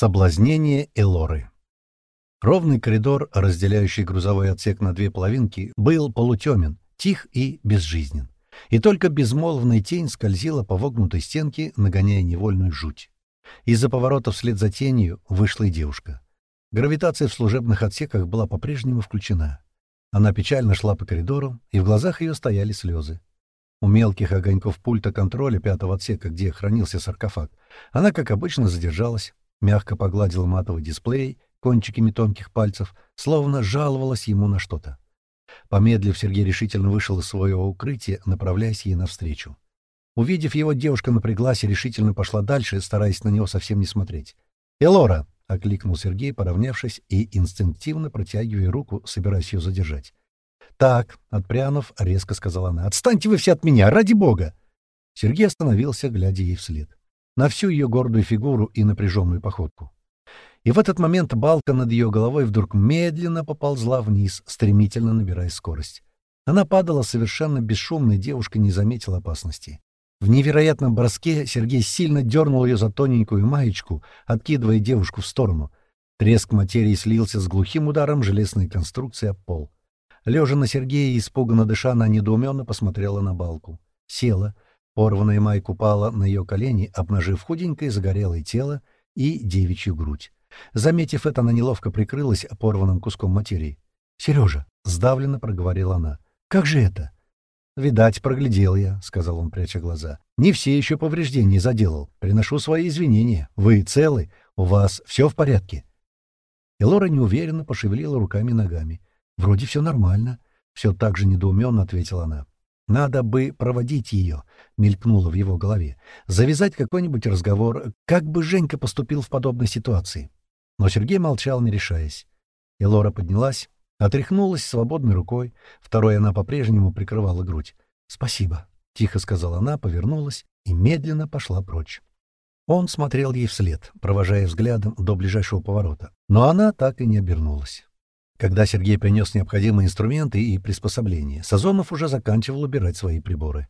Соблазнение Элоры. Ровный коридор, разделяющий грузовой отсек на две половинки, был полутемен, тих и безжизнен. И только безмолвная тень скользила по вогнутой стенке, нагоняя невольную жуть. Из-за поворота вслед за тенью вышла и девушка. Гравитация в служебных отсеках была по-прежнему включена. Она печально шла по коридору, и в глазах ее стояли слезы. У мелких огоньков пульта контроля пятого отсека, где хранился саркофаг, она, как обычно, задержалась, мягко погладила матовый дисплей кончиками тонких пальцев, словно жаловалась ему на что-то. Помедлив, Сергей решительно вышел из своего укрытия, направляясь ей навстречу. Увидев его, девушка напряглась и решительно пошла дальше, стараясь на него совсем не смотреть. «Элора!» — окликнул Сергей, поравнявшись и инстинктивно протягивая руку, собираясь ее задержать. «Так», — отпрянув, резко сказала она, — «отстаньте вы все от меня, ради бога!» Сергей остановился, глядя ей вслед на всю ее гордую фигуру и напряженную походку. И в этот момент балка над ее головой вдруг медленно поползла вниз, стремительно набирая скорость. Она падала совершенно бесшумно, девушка не заметила опасности. В невероятном броске Сергей сильно дернул ее за тоненькую маечку, откидывая девушку в сторону. Треск материи слился с глухим ударом железной конструкции об пол. Лежа на Сергея, испуганно дыша, она недоуменно посмотрела на балку. Села — Порванная майка упала на ее колени, обнажив худенькое загорелое тело и девичью грудь. Заметив это, она неловко прикрылась порванным куском материи. «Сережа!» — сдавленно проговорила она. «Как же это?» «Видать, проглядел я», — сказал он, пряча глаза. «Не все еще повреждения заделал. Приношу свои извинения. Вы целы? У вас все в порядке?» И неуверенно пошевелила руками и ногами. «Вроде все нормально», — все так же недоуменно ответила она. Надо бы проводить ее, — мелькнуло в его голове. Завязать какой-нибудь разговор, как бы Женька поступил в подобной ситуации. Но Сергей молчал, не решаясь. И Лора поднялась, отряхнулась свободной рукой, второй она по-прежнему прикрывала грудь. «Спасибо», — тихо сказала она, повернулась и медленно пошла прочь. Он смотрел ей вслед, провожая взглядом до ближайшего поворота, но она так и не обернулась. Когда Сергей принес необходимые инструменты и приспособления, Сазонов уже заканчивал убирать свои приборы.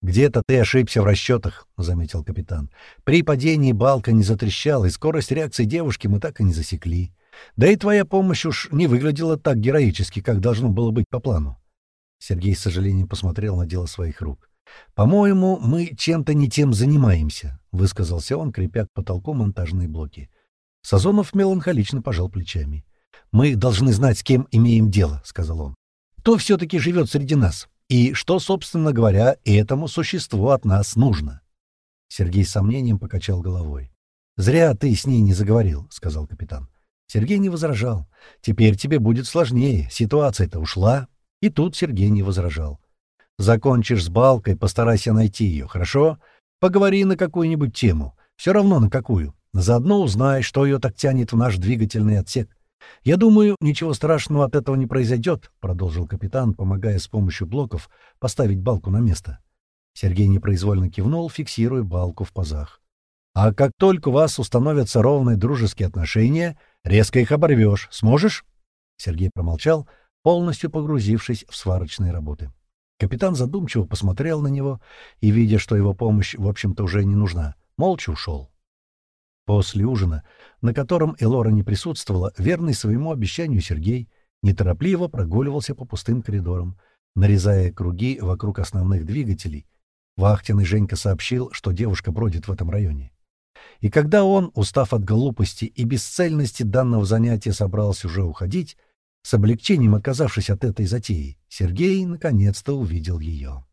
«Где-то ты ошибся в расчетах», — заметил капитан. «При падении балка не затрещала, и скорость реакции девушки мы так и не засекли. Да и твоя помощь уж не выглядела так героически, как должно было быть по плану». Сергей с сожалением посмотрел на дело своих рук. «По-моему, мы чем-то не тем занимаемся», — высказался он, крепя к потолку монтажные блоки. Сазонов меланхолично пожал плечами. «Мы должны знать, с кем имеем дело», — сказал он. «Кто все-таки живет среди нас? И что, собственно говоря, этому существу от нас нужно?» Сергей с сомнением покачал головой. «Зря ты с ней не заговорил», — сказал капитан. Сергей не возражал. «Теперь тебе будет сложнее. Ситуация-то ушла». И тут Сергей не возражал. «Закончишь с балкой, постарайся найти ее, хорошо? Поговори на какую-нибудь тему. Все равно на какую. Заодно узнай, что ее так тянет в наш двигательный отсек. «Я думаю, ничего страшного от этого не произойдет», — продолжил капитан, помогая с помощью блоков поставить балку на место. Сергей непроизвольно кивнул, фиксируя балку в пазах. «А как только у вас установятся ровные дружеские отношения, резко их оборвешь. Сможешь?» Сергей промолчал, полностью погрузившись в сварочные работы. Капитан задумчиво посмотрел на него и, видя, что его помощь, в общем-то, уже не нужна, молча ушел. После ужина, на котором Элора не присутствовала, верный своему обещанию Сергей неторопливо прогуливался по пустым коридорам, нарезая круги вокруг основных двигателей. Вахтенный Женька сообщил, что девушка бродит в этом районе. И когда он, устав от глупости и бесцельности данного занятия, собрался уже уходить, с облегчением отказавшись от этой затеи, Сергей наконец-то увидел ее.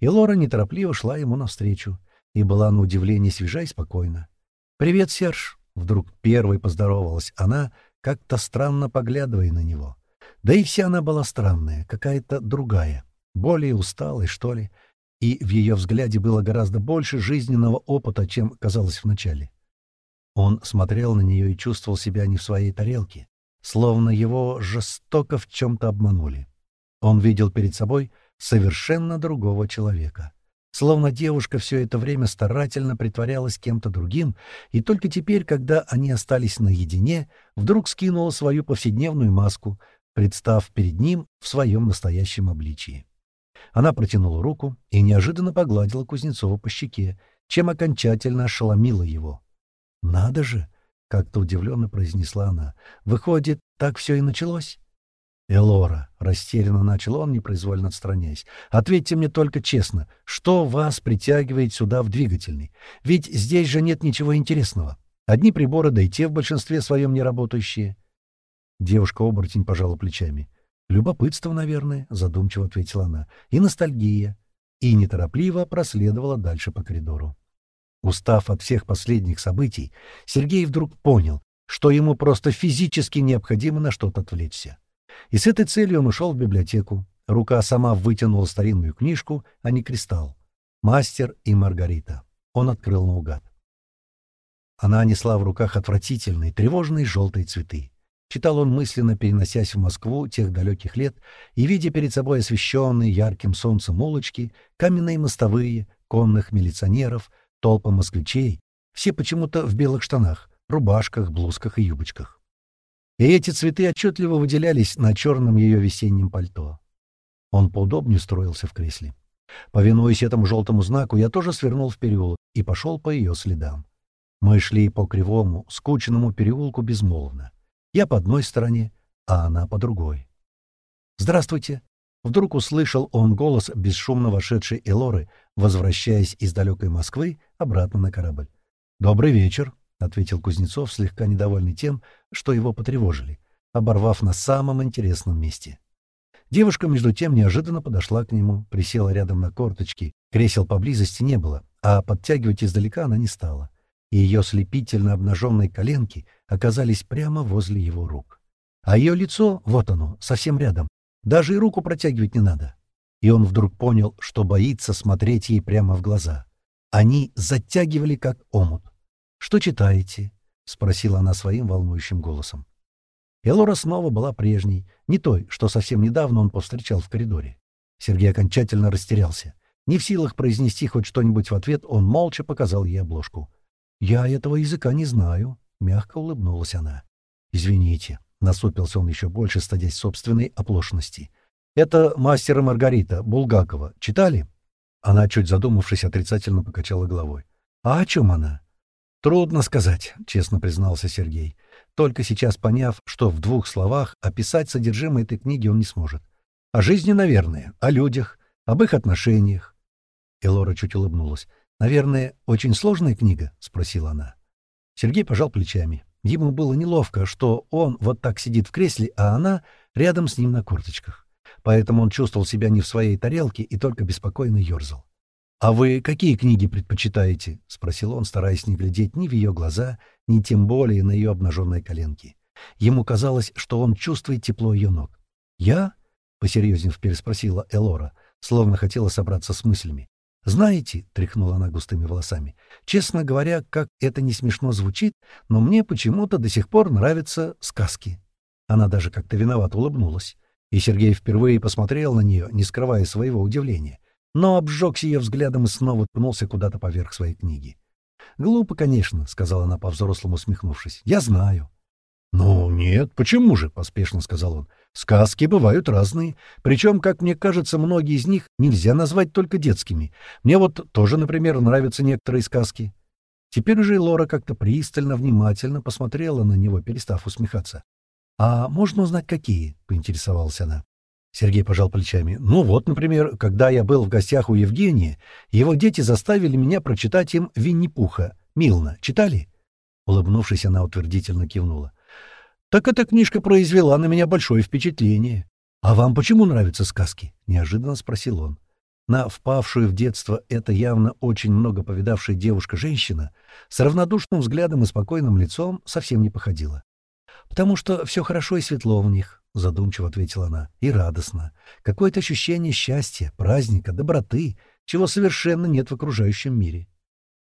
И Лора неторопливо шла ему навстречу, и была на удивление свежа и спокойна. «Привет, Серж!» — вдруг первой поздоровалась она, как-то странно поглядывая на него. Да и вся она была странная, какая-то другая, более усталая, что ли, и в ее взгляде было гораздо больше жизненного опыта, чем казалось вначале. Он смотрел на нее и чувствовал себя не в своей тарелке, словно его жестоко в чем-то обманули. Он видел перед собой совершенно другого человека. Словно девушка все это время старательно притворялась кем-то другим, и только теперь, когда они остались наедине, вдруг скинула свою повседневную маску, представ перед ним в своем настоящем обличии. Она протянула руку и неожиданно погладила Кузнецова по щеке, чем окончательно ошеломила его. «Надо же! — как-то удивленно произнесла она. «Выходит, так все и началось?» «Элора», — растерянно начал он, непроизвольно отстраняясь, — «ответьте мне только честно, что вас притягивает сюда в двигательный? Ведь здесь же нет ничего интересного. Одни приборы, да и те в большинстве своем не работающие». Девушка-оборотень пожала плечами. «Любопытство, наверное», — задумчиво ответила она, — «и ностальгия». И неторопливо проследовала дальше по коридору. Устав от всех последних событий, Сергей вдруг понял, что ему просто физически необходимо на что-то отвлечься. И с этой целью он ушел в библиотеку. Рука сама вытянула старинную книжку, а не кристалл. «Мастер и Маргарита». Он открыл наугад. Она несла в руках отвратительные, тревожные желтые цветы. Читал он мысленно, переносясь в Москву тех далеких лет и видя перед собой освещенные ярким солнцем улочки, каменные мостовые, конных милиционеров, толпы москвичей, все почему-то в белых штанах, рубашках, блузках и юбочках. И эти цветы отчетливо выделялись на черном ее весеннем пальто. Он поудобнее устроился в кресле. Повинуясь этому желтому знаку, я тоже свернул в переулок и пошел по ее следам. Мы шли по кривому, скучному переулку безмолвно. Я по одной стороне, а она по другой. «Здравствуйте!» Вдруг услышал он голос бесшумно вошедшей Элоры, возвращаясь из далекой Москвы обратно на корабль. «Добрый вечер!» — ответил Кузнецов, слегка недовольный тем, что его потревожили, оборвав на самом интересном месте. Девушка, между тем, неожиданно подошла к нему, присела рядом на корточки, кресел поблизости не было, а подтягивать издалека она не стала. И ее слепительно обнаженные коленки оказались прямо возле его рук. А ее лицо, вот оно, совсем рядом, даже и руку протягивать не надо. И он вдруг понял, что боится смотреть ей прямо в глаза. Они затягивали, как омут. «Что читаете?» — спросила она своим волнующим голосом. Элора снова была прежней, не той, что совсем недавно он повстречал в коридоре. Сергей окончательно растерялся. Не в силах произнести хоть что-нибудь в ответ, он молча показал ей обложку. «Я этого языка не знаю», — мягко улыбнулась она. «Извините», — насупился он еще больше, стадясь собственной оплошности. «Это «Мастер и Маргарита» Булгакова. Читали?» Она, чуть задумавшись, отрицательно покачала головой. «А о чем она?» «Трудно сказать», — честно признался Сергей. Только сейчас поняв, что в двух словах описать содержимое этой книги он не сможет. О жизни, наверное, о людях, об их отношениях. Элора чуть улыбнулась. «Наверное, очень сложная книга?» — спросила она. Сергей пожал плечами. Ему было неловко, что он вот так сидит в кресле, а она рядом с ним на корточках. Поэтому он чувствовал себя не в своей тарелке и только беспокойно ерзал. «А вы какие книги предпочитаете?» — спросил он, стараясь не глядеть ни в ее глаза, ни тем более на ее обнаженные коленки. Ему казалось, что он чувствует тепло ее ног. «Я?» — посерьезнее переспросила Элора, словно хотела собраться с мыслями. «Знаете», — тряхнула она густыми волосами, — «честно говоря, как это не смешно звучит, но мне почему-то до сих пор нравятся сказки». Она даже как-то виновато улыбнулась, и Сергей впервые посмотрел на нее, не скрывая своего удивления но обжегся ее взглядом и снова ткнулся куда-то поверх своей книги. «Глупо, конечно», — сказала она по-взрослому усмехнувшись. «Я знаю». «Ну, нет, почему же?» — поспешно сказал он. «Сказки бывают разные. Причем, как мне кажется, многие из них нельзя назвать только детскими. Мне вот тоже, например, нравятся некоторые сказки». Теперь уже Лора как-то пристально, внимательно посмотрела на него, перестав усмехаться. «А можно узнать, какие?» — поинтересовалась она. Сергей пожал плечами. «Ну вот, например, когда я был в гостях у Евгения, его дети заставили меня прочитать им «Винни-Пуха». Милна, читали?» Улыбнувшись, она утвердительно кивнула. «Так эта книжка произвела на меня большое впечатление. А вам почему нравятся сказки?» — неожиданно спросил он. На впавшую в детство это явно очень много повидавшая девушка-женщина с равнодушным взглядом и спокойным лицом совсем не походила. «Потому что все хорошо и светло в них», — задумчиво ответила она, — «и радостно. Какое-то ощущение счастья, праздника, доброты, чего совершенно нет в окружающем мире».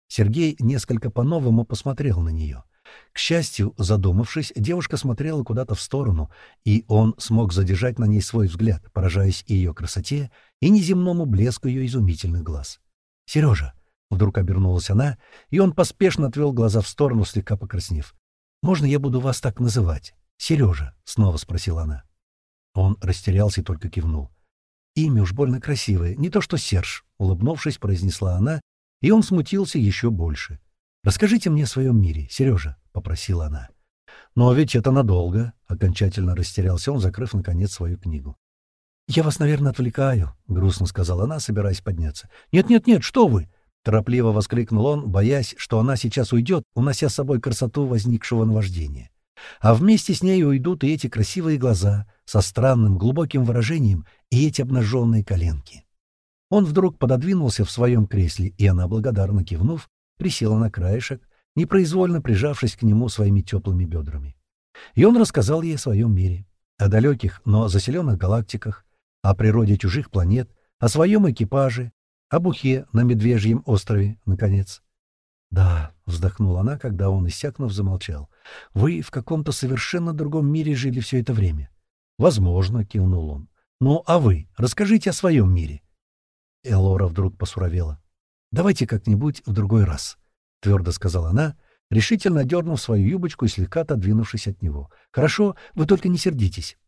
Сергей несколько по-новому посмотрел на нее. К счастью, задумавшись, девушка смотрела куда-то в сторону, и он смог задержать на ней свой взгляд, поражаясь ее красоте, и неземному блеску ее изумительных глаз. «Сережа!» — вдруг обернулась она, и он поспешно отвел глаза в сторону, слегка покраснев. «Можно я буду вас так называть?» «Сережа?» — снова спросила она. Он растерялся и только кивнул. «Имя уж больно красивое, не то что Серж», — улыбнувшись, произнесла она, и он смутился еще больше. «Расскажите мне о своем мире, Сережа», — попросила она. «Но ведь это надолго», — окончательно растерялся он, закрыв, наконец, свою книгу. «Я вас, наверное, отвлекаю», — грустно сказала она, собираясь подняться. «Нет-нет-нет, что вы!» — торопливо воскликнул он, боясь, что она сейчас уйдет, унося с собой красоту возникшего наваждения. А вместе с ней уйдут и эти красивые глаза со странным глубоким выражением и эти обнаженные коленки. Он вдруг пододвинулся в своем кресле, и она, благодарно кивнув, присела на краешек, непроизвольно прижавшись к нему своими теплыми бедрами. И он рассказал ей о своем мире, о далеких, но заселенных галактиках, о природе чужих планет, о своем экипаже, о бухе на Медвежьем острове, наконец. «Да», — вздохнула она, когда он, иссякнув, замолчал, — «вы в каком-то совершенно другом мире жили все это время». «Возможно», — кивнул он. «Ну, а вы? Расскажите о своем мире». Элора вдруг посуровела. «Давайте как-нибудь в другой раз», — твердо сказала она, решительно дернув свою юбочку и слегка отодвинувшись от него. «Хорошо, вы только не сердитесь».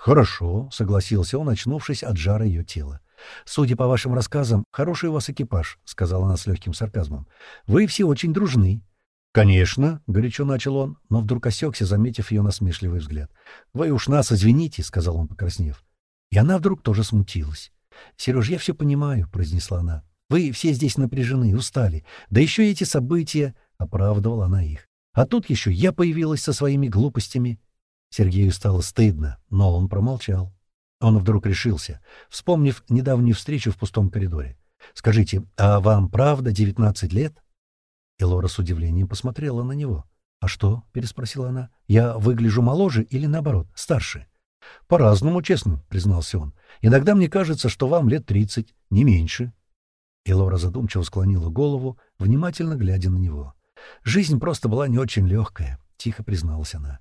«Хорошо», — согласился он, очнувшись от жара ее тела. «Судя по вашим рассказам, хороший у вас экипаж», — сказала она с легким сарказмом. «Вы все очень дружны». «Конечно», — горячо начал он, но вдруг осекся, заметив ее насмешливый взгляд. «Вы уж нас извините», — сказал он, покраснев. И она вдруг тоже смутилась. «Сереж, я все понимаю», — произнесла она. «Вы все здесь напряжены, устали. Да еще эти события...» — оправдывала она их. «А тут еще я появилась со своими глупостями». Сергею стало стыдно, но он промолчал. Он вдруг решился, вспомнив недавнюю встречу в пустом коридоре. «Скажите, а вам правда девятнадцать лет?» И Лора с удивлением посмотрела на него. «А что?» — переспросила она. «Я выгляжу моложе или, наоборот, старше?» «По-разному, честно», — признался он. «Иногда мне кажется, что вам лет тридцать, не меньше». И Лора задумчиво склонила голову, внимательно глядя на него. «Жизнь просто была не очень легкая», — тихо призналась она.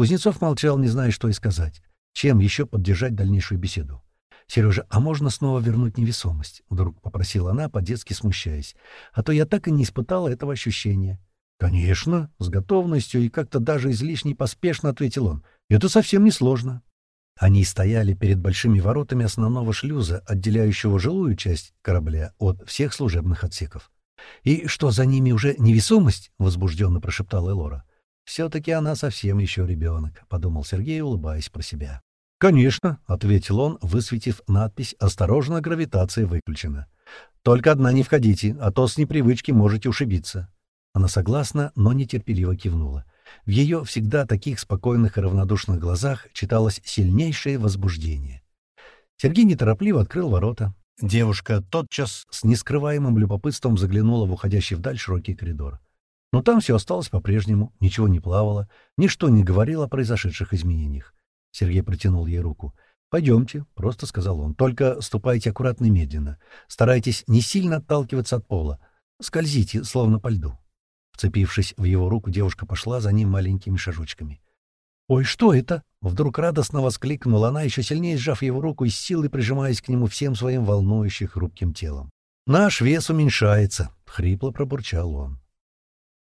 Кузнецов молчал, не зная, что и сказать. Чем еще поддержать дальнейшую беседу? «Сережа, а можно снова вернуть невесомость?» — вдруг попросила она, по-детски смущаясь. «А то я так и не испытала этого ощущения». «Конечно», — с готовностью и как-то даже излишне поспешно ответил он. «Это совсем не сложно». Они стояли перед большими воротами основного шлюза, отделяющего жилую часть корабля от всех служебных отсеков. «И что, за ними уже невесомость?» — возбужденно прошептала Элора. «Все-таки она совсем еще ребенок», — подумал Сергей, улыбаясь про себя. «Конечно», — ответил он, высветив надпись «Осторожно, гравитация выключена». «Только одна не входите, а то с непривычки можете ушибиться». Она согласна, но нетерпеливо кивнула. В ее всегда таких спокойных и равнодушных глазах читалось сильнейшее возбуждение. Сергей неторопливо открыл ворота. Девушка тотчас с нескрываемым любопытством заглянула в уходящий вдаль широкий коридор. Но там все осталось по-прежнему, ничего не плавало, ничто не говорило о произошедших изменениях. Сергей протянул ей руку. «Пойдемте», — просто сказал он, — «только ступайте аккуратно и медленно. Старайтесь не сильно отталкиваться от пола. Скользите, словно по льду». Вцепившись в его руку, девушка пошла за ним маленькими шажочками. «Ой, что это?» — вдруг радостно воскликнула она, еще сильнее сжав его руку и силой прижимаясь к нему всем своим волнующим хрупким телом. «Наш вес уменьшается», — хрипло пробурчал он.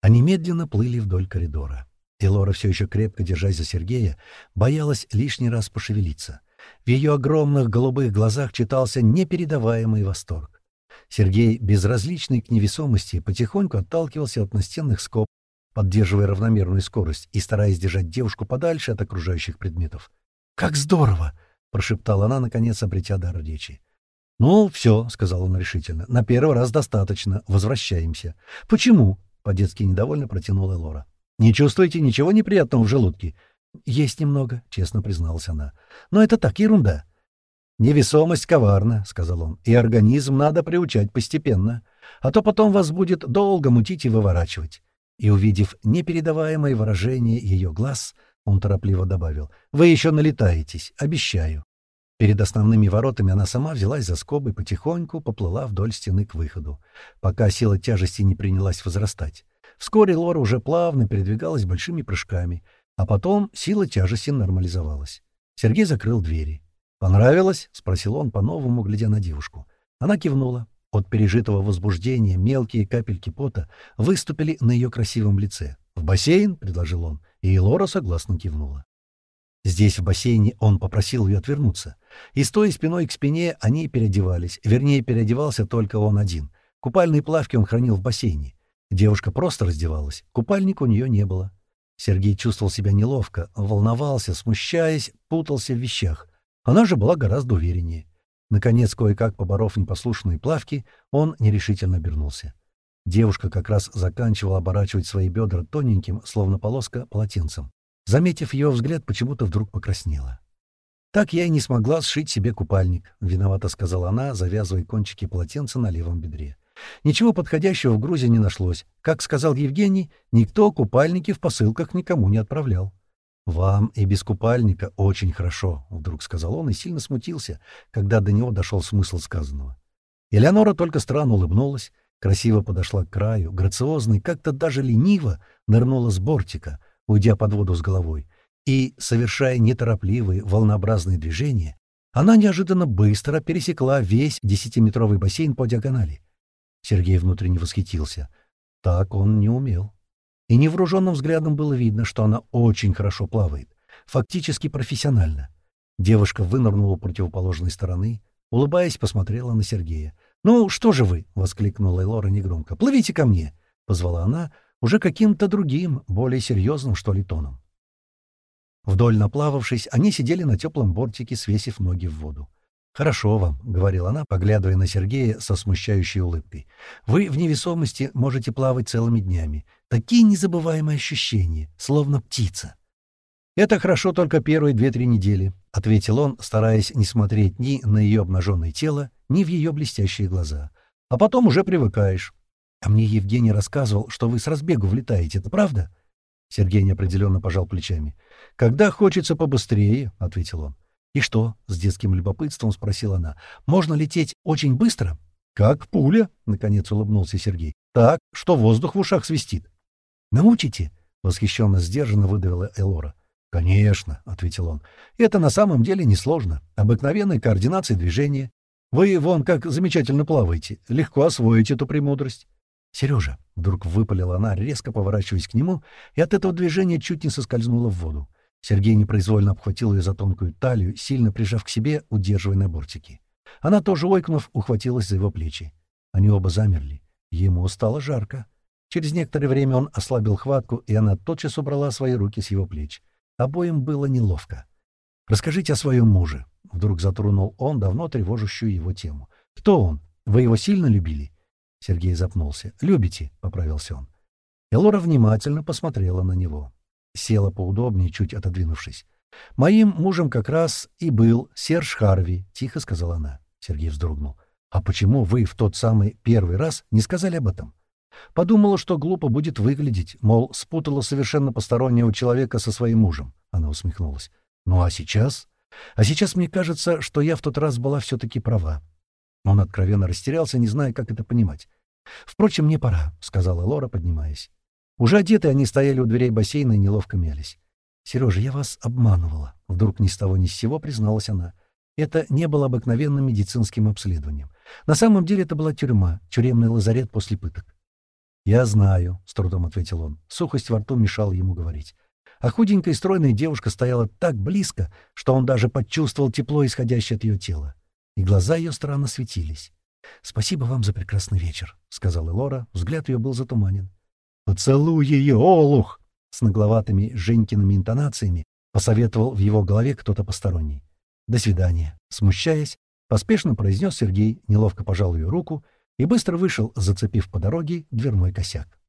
Они медленно плыли вдоль коридора. И Лора, все еще крепко держась за Сергея, боялась лишний раз пошевелиться. В ее огромных голубых глазах читался непередаваемый восторг. Сергей, безразличный к невесомости, потихоньку отталкивался от настенных скоб, поддерживая равномерную скорость и стараясь держать девушку подальше от окружающих предметов. «Как здорово!» — прошептала она, наконец обретя дар речи. «Ну, все», — сказал он решительно, — «на первый раз достаточно. Возвращаемся». «Почему?» По-детски недовольно протянула Лора. «Не чувствуете ничего неприятного в желудке?» «Есть немного», — честно призналась она. «Но это так, ерунда». «Невесомость коварна», — сказал он, — «и организм надо приучать постепенно, а то потом вас будет долго мутить и выворачивать». И, увидев непередаваемое выражение ее глаз, он торопливо добавил, «Вы еще налетаетесь, обещаю». Перед основными воротами она сама взялась за скобы и потихоньку поплыла вдоль стены к выходу, пока сила тяжести не принялась возрастать. Вскоре Лора уже плавно передвигалась большими прыжками, а потом сила тяжести нормализовалась. Сергей закрыл двери. «Понравилось?» — спросил он, по-новому глядя на девушку. Она кивнула. От пережитого возбуждения мелкие капельки пота выступили на ее красивом лице. «В бассейн?» — предложил он, и Лора согласно кивнула. Здесь, в бассейне, он попросил ее отвернуться. И, стоя спиной к спине, они переодевались. Вернее, переодевался только он один. Купальные плавки он хранил в бассейне. Девушка просто раздевалась, купальника у нее не было. Сергей чувствовал себя неловко, волновался, смущаясь, путался в вещах. Она же была гораздо увереннее. Наконец, кое-как поборов непослушные плавки, он нерешительно обернулся. Девушка как раз заканчивала оборачивать свои бедра тоненьким, словно полоска, полотенцем. Заметив ее взгляд, почему-то вдруг покраснела. «Так я и не смогла сшить себе купальник», — виновато сказала она, завязывая кончики полотенца на левом бедре. Ничего подходящего в Грузии не нашлось. Как сказал Евгений, никто купальники в посылках никому не отправлял. «Вам и без купальника очень хорошо», — вдруг сказал он и сильно смутился, когда до него дошел смысл сказанного. Элеонора только странно улыбнулась, красиво подошла к краю, грациозно и как-то даже лениво нырнула с бортика, уйдя под воду с головой, и, совершая неторопливые, волнообразные движения, она неожиданно быстро пересекла весь десятиметровый бассейн по диагонали. Сергей внутренне восхитился. Так он не умел. И невооруженным взглядом было видно, что она очень хорошо плавает. Фактически профессионально. Девушка вынырнула противоположной стороны, улыбаясь, посмотрела на Сергея. «Ну, что же вы?» — воскликнула Элора негромко. «Плывите ко мне!» — позвала она, уже каким-то другим, более серьезным, что ли, тоном. Вдоль наплававшись, они сидели на теплом бортике, свесив ноги в воду. «Хорошо вам», — говорила она, поглядывая на Сергея со смущающей улыбкой. «Вы в невесомости можете плавать целыми днями. Такие незабываемые ощущения, словно птица». «Это хорошо только первые две-три недели», — ответил он, стараясь не смотреть ни на ее обнаженное тело, ни в ее блестящие глаза. «А потом уже привыкаешь. А мне Евгений рассказывал, что вы с разбегу влетаете, это правда?» Сергей неопределенно пожал плечами. «Когда хочется побыстрее», — ответил он. «И что?» — с детским любопытством спросила она. «Можно лететь очень быстро?» «Как пуля», — наконец улыбнулся Сергей. «Так, что воздух в ушах свистит». «Научите?» — восхищенно сдержанно выдавила Элора. «Конечно», — ответил он. «Это на самом деле несложно. Обыкновенная координация движения. Вы вон как замечательно плаваете. Легко освоить эту премудрость». «Сережа», — вдруг выпалила она, резко поворачиваясь к нему, и от этого движения чуть не соскользнула в воду. Сергей непроизвольно обхватил ее за тонкую талию, сильно прижав к себе, удерживая на бортике. Она тоже, ойкнув, ухватилась за его плечи. Они оба замерли. Ему стало жарко. Через некоторое время он ослабил хватку, и она тотчас убрала свои руки с его плеч. Обоим было неловко. «Расскажите о своем муже», — вдруг затронул он давно тревожащую его тему. «Кто он? Вы его сильно любили?» Сергей запнулся. «Любите», — поправился он. Элора внимательно посмотрела на него села поудобнее, чуть отодвинувшись. «Моим мужем как раз и был Серж Харви», — тихо сказала она. Сергей вздрогнул. «А почему вы в тот самый первый раз не сказали об этом?» Подумала, что глупо будет выглядеть, мол, спутала совершенно постороннего человека со своим мужем. Она усмехнулась. «Ну а сейчас?» «А сейчас мне кажется, что я в тот раз была все-таки права». Он откровенно растерялся, не зная, как это понимать. «Впрочем, мне пора», — сказала Лора, поднимаясь. Уже одетые они стояли у дверей бассейна и неловко мялись. «Сережа, я вас обманывала», — вдруг ни с того ни с сего призналась она. Это не было обыкновенным медицинским обследованием. На самом деле это была тюрьма, тюремный лазарет после пыток. «Я знаю», — с трудом ответил он. Сухость во рту мешала ему говорить. А худенькая и стройная девушка стояла так близко, что он даже почувствовал тепло, исходящее от ее тела. И глаза ее странно светились. «Спасибо вам за прекрасный вечер», — сказала Лора. Взгляд ее был затуманен. «Поцелуй ее, олух!» С нагловатыми Женькиными интонациями посоветовал в его голове кто-то посторонний. «До свидания». Смущаясь, поспешно произнес Сергей, неловко пожал ее руку и быстро вышел, зацепив по дороге дверной косяк.